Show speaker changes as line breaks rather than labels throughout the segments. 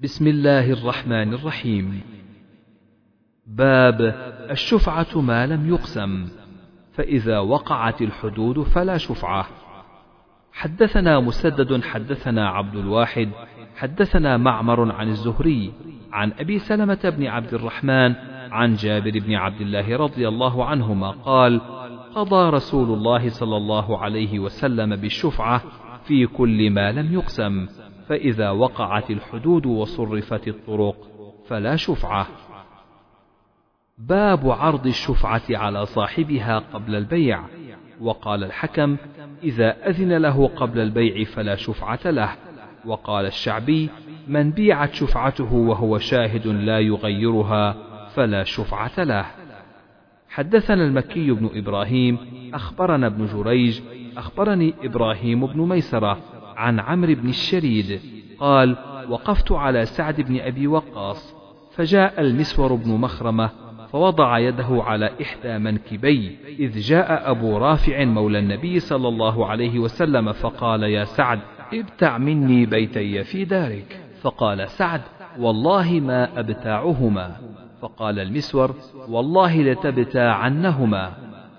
بسم الله الرحمن الرحيم. باب الشفعة ما لم يقسم فإذا وقعت الحدود فلا شفعة. حدثنا مسدد حدثنا عبد الواحد حدثنا معمر عن الزهري عن أبي سلمة بن عبد الرحمن عن جابر بن عبد الله رضي الله عنهما قال قضى رسول الله صلى الله عليه وسلم بالشفعة في كل ما لم يقسم فإذا وقعت الحدود وصرفت الطرق فلا شفعة. باب عرض الشفعة على صاحبها قبل البيع. وقال الحكم إذا أذن له قبل البيع فلا شفعة له. وقال الشعبي من بيعت شفعته وهو شاهد لا يغيرها فلا شفعة له. حدثنا المكي بن إبراهيم أخبرنا ابن جريج أخبرني إبراهيم بن ميسرة عن عمرو بن الشريد قال وقفت على سعد بن أبي وقاص فجاء المسور بن مخرمة فوضع يده على إحدى منكبي إذ جاء أبو رافع مولى النبي صلى الله عليه وسلم فقال يا سعد ابتع مني بيتي في دارك فقال سعد والله ما أبتاعهما فقال المسور والله لتبتاعنهما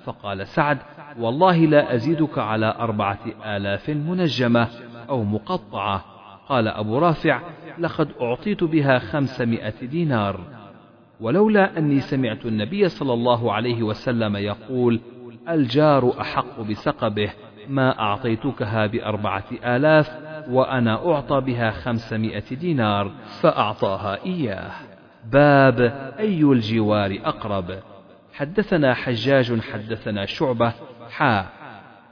فقال سعد والله لا أزيدك على أربعة آلاف منجمة أو مقطعة. قال أبو رافع لقد أعطيت بها خمسمائة دينار. ولولا أني سمعت النبي صلى الله عليه وسلم يقول الجار أحق بسقبه ما أعطيتكها بأربعة آلاف وأنا أعطى بها خمسمائة دينار فأعطاها إياه. باب أي الجوار أقرب؟ حدثنا حجاج حدثنا شعبة حا.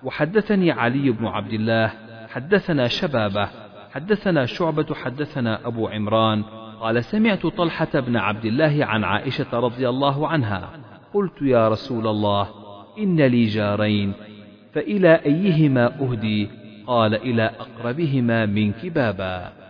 وحدثني علي بن عبد الله حدثنا شبابة حدثنا شعبة حدثنا أبو عمران قال سمعت طلحة بن عبد الله عن عائشة رضي الله عنها قلت يا رسول الله إن لي جارين فإلى أيهما أهدي؟ قال إلى أقربهما منك بابا